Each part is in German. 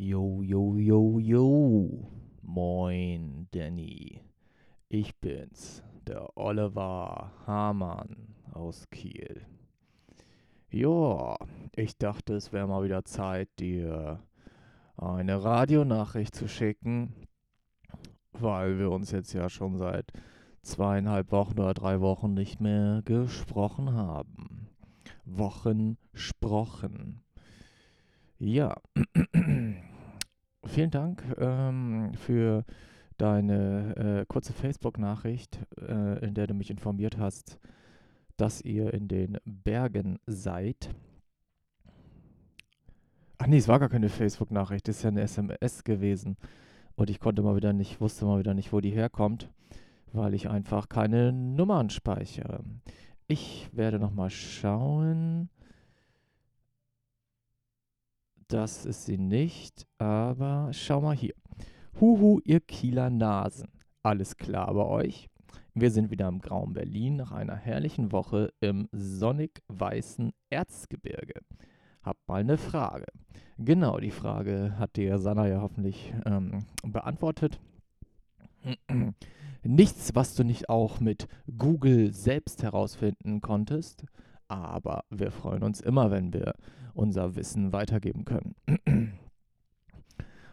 Yo, yo, yo, yo. Moin, Danny. Ich bin's, der Oliver Hamann aus Kiel. Ja, ich dachte, es wäre mal wieder Zeit, dir eine Radionachricht zu schicken, weil wir uns jetzt ja schon seit zweieinhalb Wochen oder drei Wochen nicht mehr gesprochen haben. Wochen sprochen. Ja, vielen Dank ähm, für deine äh, kurze Facebook-Nachricht, äh, in der du mich informiert hast, dass ihr in den Bergen seid. Ach nee, es war gar keine Facebook-Nachricht, es ist ja eine SMS gewesen. Und ich konnte mal wieder nicht, wusste mal wieder nicht, wo die herkommt, weil ich einfach keine Nummern speichere. Ich werde nochmal schauen. Das ist sie nicht, aber schau mal hier. Huhu, ihr Kieler Nasen. Alles klar bei euch? Wir sind wieder im grauen Berlin nach einer herrlichen Woche im sonnig weißen Erzgebirge. Hab mal eine Frage. Genau, die Frage hat dir Sanna ja hoffentlich ähm, beantwortet. Nichts, was du nicht auch mit Google selbst herausfinden konntest, aber wir freuen uns immer, wenn wir unser Wissen weitergeben können.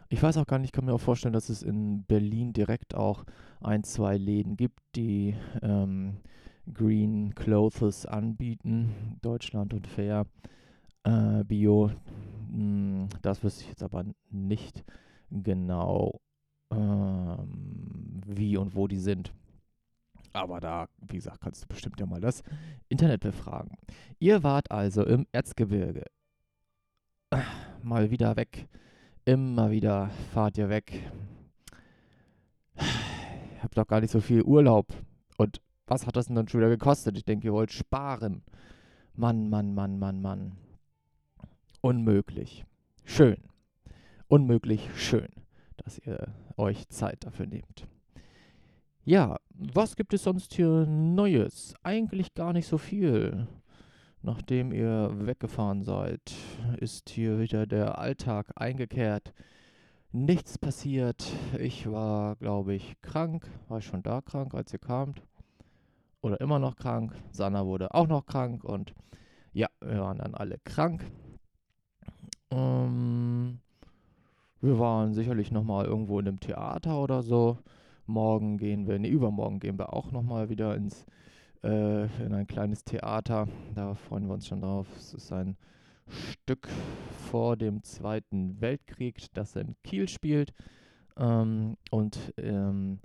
Ich weiß auch gar nicht, ich kann mir auch vorstellen, dass es in Berlin direkt auch ein, zwei Läden gibt, die ähm, Green Clothes anbieten, Deutschland und Fair, äh, Bio. Hm, das wüsste ich jetzt aber nicht genau, ähm, wie und wo die sind. Aber da, wie gesagt, kannst du bestimmt ja mal das Internet befragen. Ihr wart also im Erzgebirge. Mal wieder weg. Immer wieder fahrt ihr weg. Ich hab doch gar nicht so viel Urlaub. Und was hat das denn dann schon wieder gekostet? Ich denke, ihr wollt sparen. Mann, Mann, Mann, Mann, Mann. Unmöglich. Schön. Unmöglich schön, dass ihr euch Zeit dafür nehmt. Ja, was gibt es sonst hier Neues? Eigentlich gar nicht so viel. Nachdem ihr weggefahren seid, ist hier wieder der Alltag eingekehrt. Nichts passiert. Ich war, glaube ich, krank. War schon da krank, als ihr kamt? Oder immer noch krank? Sanna wurde auch noch krank und ja, wir waren dann alle krank. Ähm, wir waren sicherlich nochmal irgendwo in einem Theater oder so. Morgen gehen wir, ne, übermorgen gehen wir auch nochmal wieder ins, äh, in ein kleines Theater. Da freuen wir uns schon drauf. Es ist ein Stück vor dem Zweiten Weltkrieg, das in Kiel spielt. Ähm, und ähm,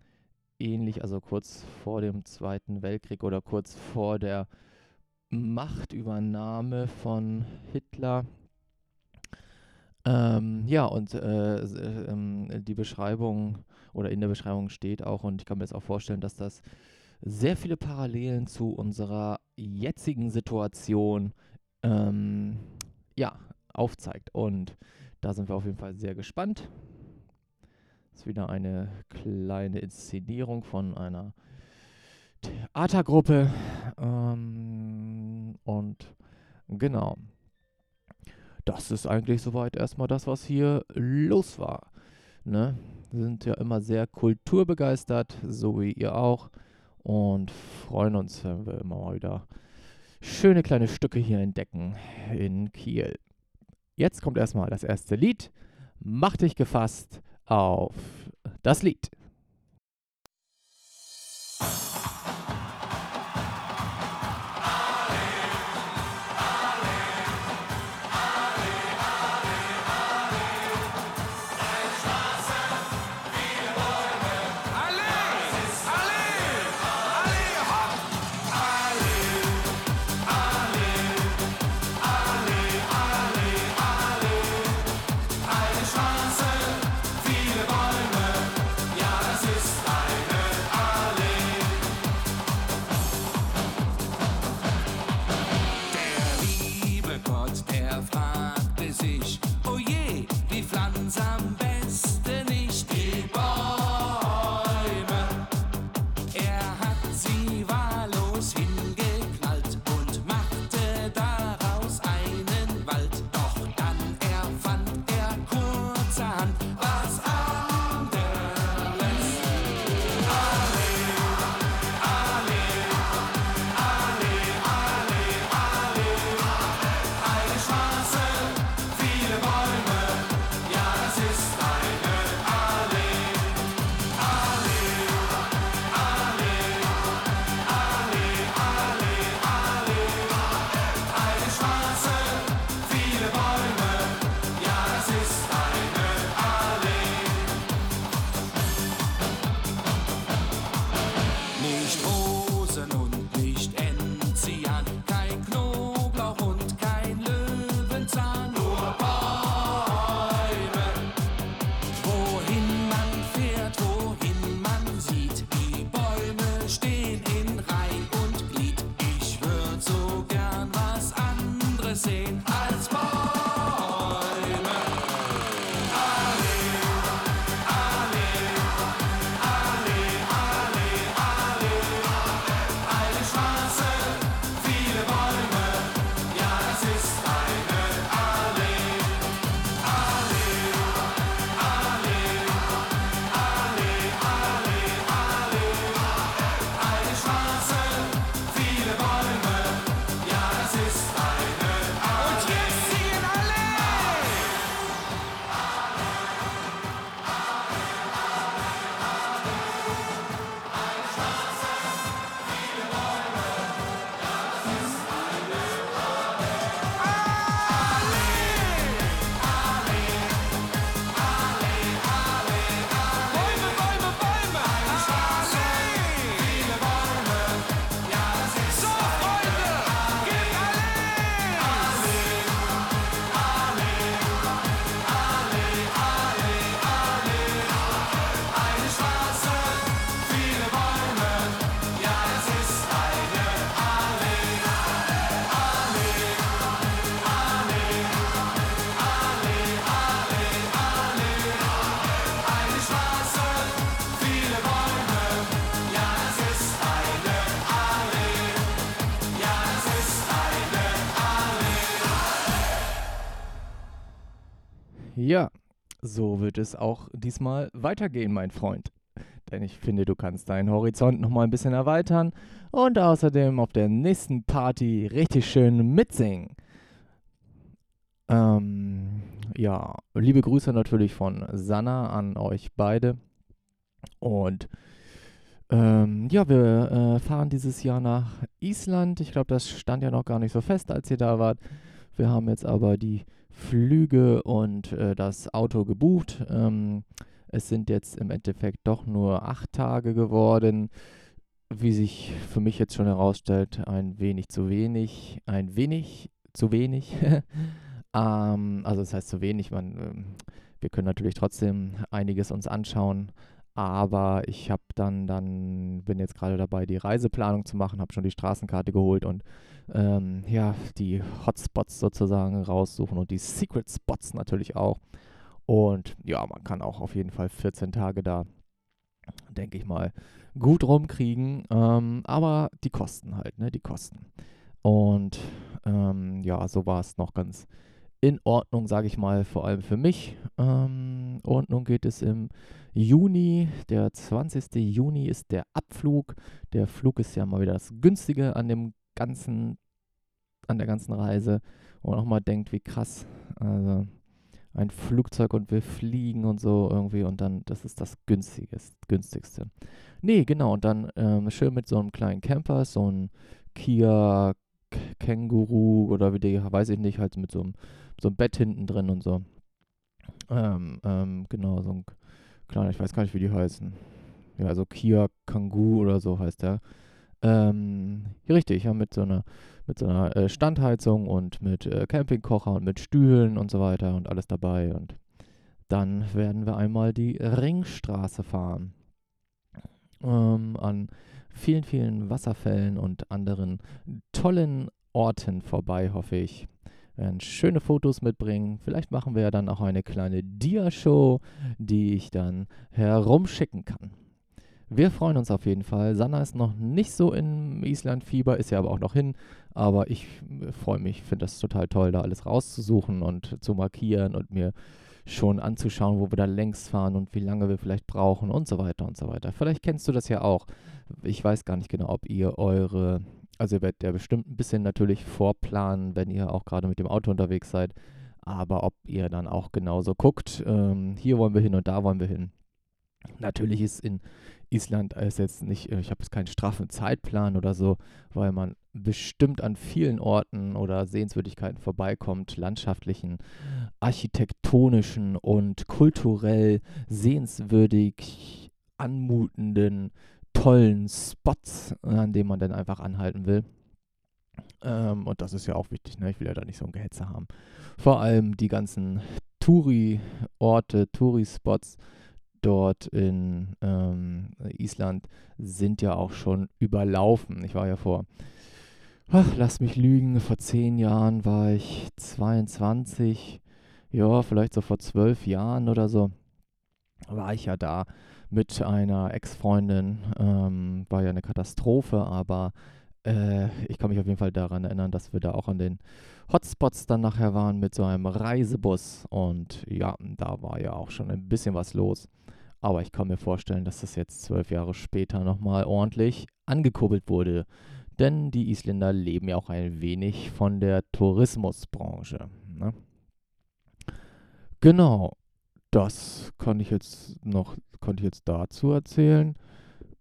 ähnlich, also kurz vor dem Zweiten Weltkrieg oder kurz vor der Machtübernahme von Hitler ähm, ja, und äh, äh, die Beschreibung oder in der Beschreibung steht auch, und ich kann mir jetzt auch vorstellen, dass das sehr viele Parallelen zu unserer jetzigen Situation ähm, ja, aufzeigt. Und da sind wir auf jeden Fall sehr gespannt. Das ist wieder eine kleine Inszenierung von einer Theatergruppe. Ähm, und genau das ist eigentlich soweit erstmal das, was hier los war. Ne? Sind ja immer sehr kulturbegeistert, so wie ihr auch. Und freuen uns, wenn wir immer mal wieder schöne kleine Stücke hier entdecken in Kiel. Jetzt kommt erstmal das erste Lied. Mach dich gefasst auf das Lied. So wird es auch diesmal weitergehen, mein Freund. Denn ich finde, du kannst deinen Horizont nochmal ein bisschen erweitern und außerdem auf der nächsten Party richtig schön mitsingen. Ähm, ja, liebe Grüße natürlich von Sanna an euch beide. Und ähm, ja, wir äh, fahren dieses Jahr nach Island. Ich glaube, das stand ja noch gar nicht so fest, als ihr da wart. Wir haben jetzt aber die Flüge und äh, das Auto gebucht. Ähm, es sind jetzt im Endeffekt doch nur acht Tage geworden. Wie sich für mich jetzt schon herausstellt, ein wenig zu wenig. Ein wenig zu wenig. ähm, also das heißt zu wenig. Man, ähm, wir können natürlich trotzdem einiges uns anschauen. Aber ich habe dann, dann, bin jetzt gerade dabei, die Reiseplanung zu machen, habe schon die Straßenkarte geholt und ähm, ja, die Hotspots sozusagen raussuchen und die Secret Spots natürlich auch. Und ja, man kann auch auf jeden Fall 14 Tage da, denke ich mal, gut rumkriegen. Ähm, aber die Kosten halt, ne, die Kosten. Und ähm, ja, so war es noch ganz in Ordnung, sage ich mal, vor allem für mich. Ähm, und nun geht es im Juni, der 20. Juni ist der Abflug. Der Flug ist ja mal wieder das Günstige an dem ganzen, an der ganzen Reise. Und auch mal denkt, wie krass. Also ein Flugzeug und wir fliegen und so irgendwie und dann, das ist das günstigste, günstigste. Nee, genau, und dann ähm, schön mit so einem kleinen Camper, so ein Kia Känguru oder wie die, weiß ich nicht, halt mit so einem, so einem Bett hinten drin und so. Ähm, ähm, genau, so ein kleiner, ich weiß gar nicht, wie die heißen. Ja, also Kia Kangoo oder so heißt der. Ähm, richtig, ja, mit so einer, mit so einer äh, Standheizung und mit äh, Campingkocher und mit Stühlen und so weiter und alles dabei. Und dann werden wir einmal die Ringstraße fahren. Ähm, an vielen, vielen Wasserfällen und anderen tollen Orten vorbei, hoffe ich. Wir werden schöne Fotos mitbringen. Vielleicht machen wir ja dann auch eine kleine Dia-Show, die ich dann herumschicken kann. Wir freuen uns auf jeden Fall. Sanna ist noch nicht so im Island-Fieber, ist ja aber auch noch hin. Aber ich äh, freue mich, finde das total toll, da alles rauszusuchen und zu markieren und mir schon anzuschauen, wo wir da längs fahren und wie lange wir vielleicht brauchen und so weiter und so weiter. Vielleicht kennst du das ja auch. Ich weiß gar nicht genau, ob ihr eure, also ihr werdet ja bestimmt ein bisschen natürlich vorplanen, wenn ihr auch gerade mit dem Auto unterwegs seid. Aber ob ihr dann auch genauso guckt, ähm, hier wollen wir hin und da wollen wir hin. Natürlich ist in Island ist jetzt nicht, äh, ich habe jetzt keinen straffen Zeitplan oder so, weil man bestimmt an vielen Orten oder Sehenswürdigkeiten vorbeikommt, landschaftlichen, architektonischen und kulturell sehenswürdig anmutenden, tollen Spots, an denen man dann einfach anhalten will. Ähm, und das ist ja auch wichtig, ne? ich will ja da nicht so ein Gehetze haben. Vor allem die ganzen Touri-Orte, Touri-Spots, dort in ähm, Island sind ja auch schon überlaufen. Ich war ja vor, ach, lass mich lügen, vor zehn Jahren war ich 22, ja, vielleicht so vor zwölf Jahren oder so, war ich ja da mit einer Ex-Freundin. Ähm, war ja eine Katastrophe, aber äh, ich kann mich auf jeden Fall daran erinnern, dass wir da auch an den Hotspots dann nachher waren mit so einem Reisebus. Und ja, da war ja auch schon ein bisschen was los. Aber ich kann mir vorstellen, dass das jetzt zwölf Jahre später nochmal ordentlich angekurbelt wurde. Denn die Isländer leben ja auch ein wenig von der Tourismusbranche. Ne? Genau, das kann ich jetzt noch, konnte ich jetzt dazu erzählen.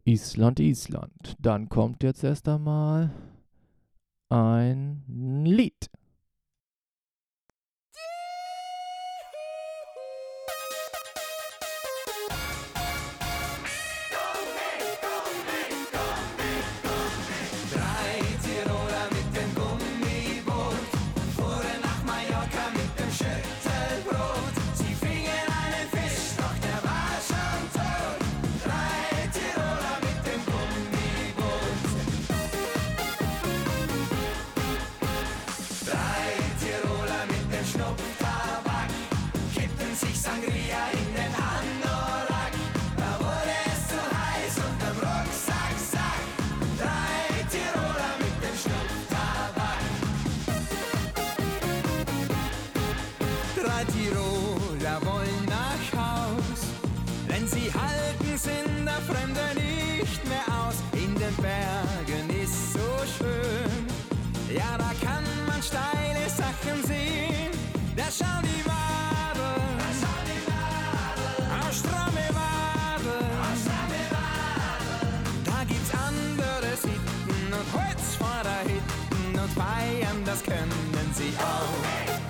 Island, Island. Dann kommt jetzt erst einmal ein Lied. Tiroler wollen nach Haus, denn sie halten's in der Fremde nicht mehr aus. In den Bergen ist so schön, ja, da kann man steile Sachen sehen. Da schauen die Wadel, am Stramme Wadel, da gibt's andere Sitten und Holz vor der Hitten und Bayern, das können sie auch.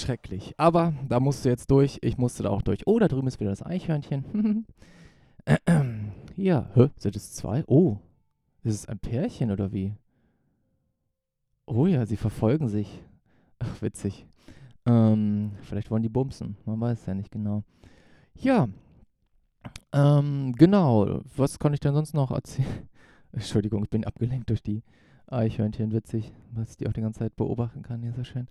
schrecklich. Aber da musst du jetzt durch. Ich musste da auch durch. Oh, da drüben ist wieder das Eichhörnchen. ja, hä? Sind es zwei? Oh, ist es ein Pärchen oder wie? Oh ja, sie verfolgen sich. Ach, witzig. Ähm, vielleicht wollen die bumsen. Man weiß ja nicht genau. Ja. Ähm, genau. Was kann ich denn sonst noch erzählen? Entschuldigung, ich bin abgelenkt durch die Eichhörnchen. Witzig, was ich die auch die ganze Zeit beobachten kann. Hier, sehr schön.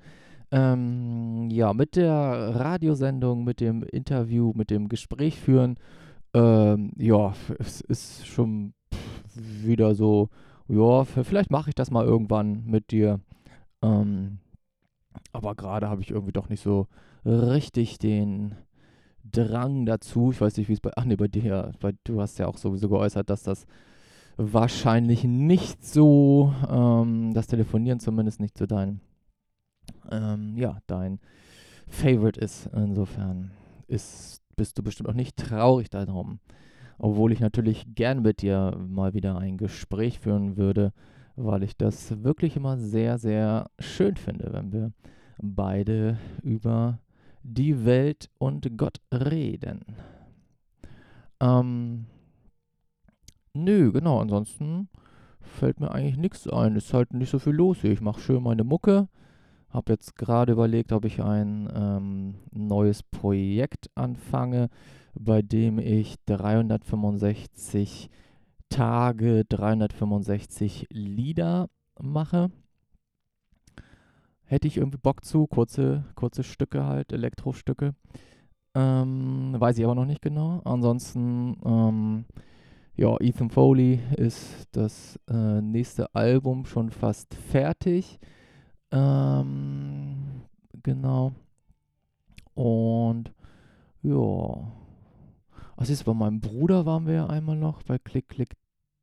Ähm, ja, mit der Radiosendung, mit dem Interview, mit dem Gespräch führen, ähm, ja, es ist schon wieder so, ja, vielleicht mache ich das mal irgendwann mit dir. Ähm, aber gerade habe ich irgendwie doch nicht so richtig den Drang dazu. Ich weiß nicht, wie es bei, ach nee, bei dir, weil du hast ja auch sowieso geäußert, dass das wahrscheinlich nicht so, ähm, das Telefonieren zumindest nicht zu deinen ähm, ja, dein Favorite ist. Insofern ist, bist du bestimmt auch nicht traurig darum. Obwohl ich natürlich gern mit dir mal wieder ein Gespräch führen würde, weil ich das wirklich immer sehr, sehr schön finde, wenn wir beide über die Welt und Gott reden. Ähm, nö, genau, ansonsten fällt mir eigentlich nichts ein. Ist halt nicht so viel los hier. Ich mache schön meine Mucke. Habe jetzt gerade überlegt, ob ich ein ähm, neues Projekt anfange, bei dem ich 365 Tage, 365 Lieder mache. Hätte ich irgendwie Bock zu, kurze, kurze Stücke halt, Elektrostücke. Ähm, weiß ich aber noch nicht genau. Ansonsten, ähm, ja, Ethan Foley ist das äh, nächste Album schon fast fertig. Ähm, genau. Und ja. Was ist bei meinem Bruder waren wir ja einmal noch bei Klick Klick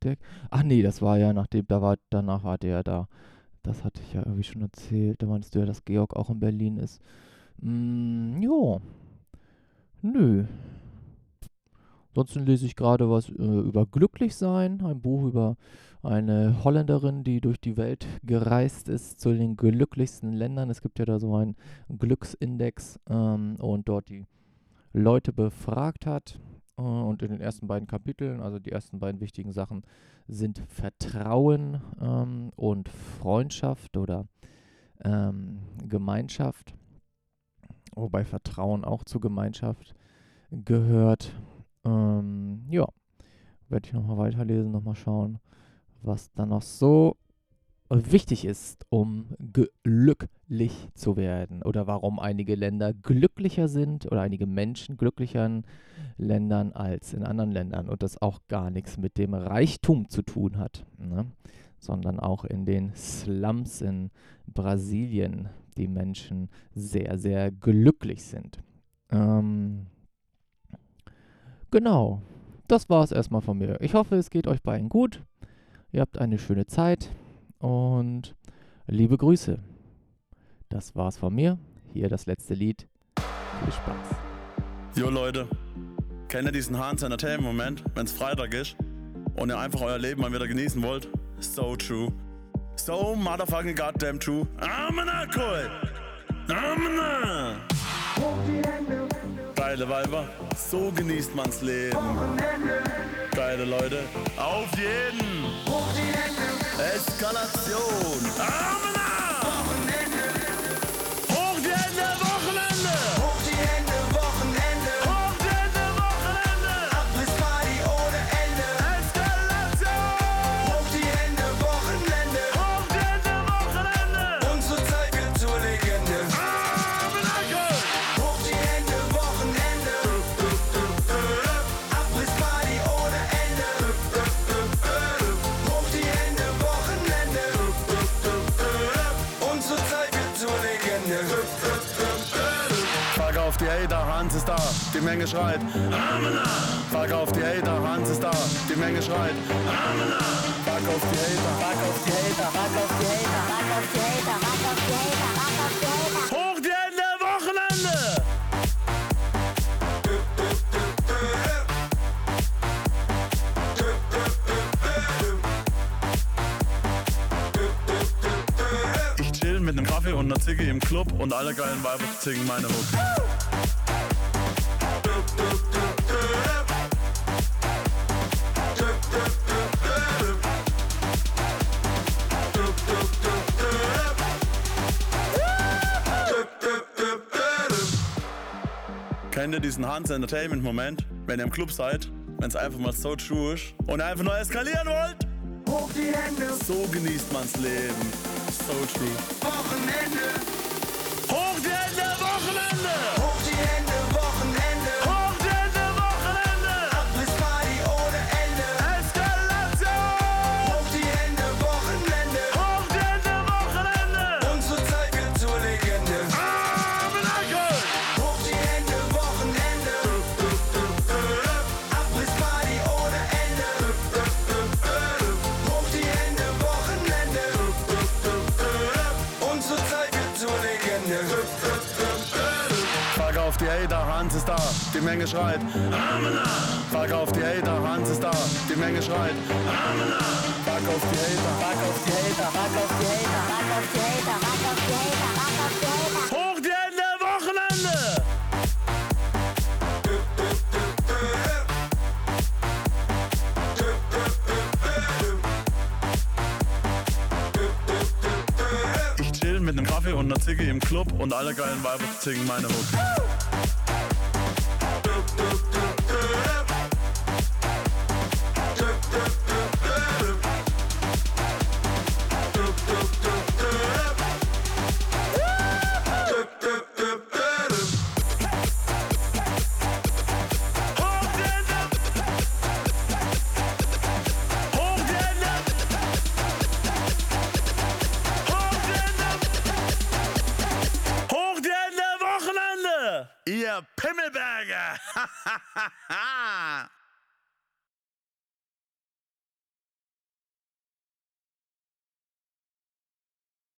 Deck. Ach nee, das war ja nachdem da war danach war der da. Das hatte ich ja irgendwie schon erzählt. Da meinst du ja, dass Georg auch in Berlin ist. Mm, jo. Nö. Ansonsten lese ich gerade was äh, über Glücklichsein, ein Buch über eine Holländerin, die durch die Welt gereist ist zu den glücklichsten Ländern. Es gibt ja da so einen Glücksindex ähm, und dort die Leute befragt hat. Äh, und in den ersten beiden Kapiteln, also die ersten beiden wichtigen Sachen, sind Vertrauen ähm, und Freundschaft oder ähm, Gemeinschaft. Wobei Vertrauen auch zur Gemeinschaft gehört. Ähm, ja, werde ich nochmal weiterlesen, nochmal schauen was dann noch so wichtig ist, um glücklich zu werden oder warum einige Länder glücklicher sind oder einige Menschen glücklicher in Ländern als in anderen Ländern und das auch gar nichts mit dem Reichtum zu tun hat, ne? sondern auch in den Slums in Brasilien die Menschen sehr, sehr glücklich sind. Ähm, genau, das war es erstmal von mir. Ich hoffe, es geht euch beiden gut. Ihr habt eine schöne Zeit und liebe Grüße. Das war's von mir. Hier das letzte Lied. Viel Spaß. Jo Leute, kennt ihr diesen Hans Entertainment Moment, wenn's Freitag ist und ihr einfach euer Leben mal wieder genießen wollt? So true. So motherfucking goddamn true. Amen, cool. Amen. Geile Weiber, so genießt man's Leben. Geile Leute, auf jeden. Eskalation. Amen. Ist da, die Menge schreit. Amen. Frag auf die Hater, Hans ist da, die Menge schreit. Amen. Frag auf die Hater, frag auf die Hater, frag auf die Hater, frag auf die Hater, frag auf die Hater, frag auf die Hater. Hoch die Hände, Wochenende! Ich chill mit nem Kaffee und ner Ziggy im Club und alle geilen Weiber singen meine Hook. Kennt ihr diesen Hans Entertainment Moment, wenn ihr im Club seid, wenn es einfach mal so true ist und einfach nur eskalieren wollt? Hoch die Hände, So genießt man's Leben. So true. Die Menge schreit. Amen. Frag auf die Hater, Hans ist da, die Menge schreit. Amen. Frag auf die Hater, frag auf die Hater, frag auf die Hater, frag auf die Hater, frag auf die Hater, frag auf die Hater. Hoch die Hände, Wochenende! Ich chill mit nem Kaffee und ner Ziggy im Club und alle geilen Weiber singen meine Hook. Hoch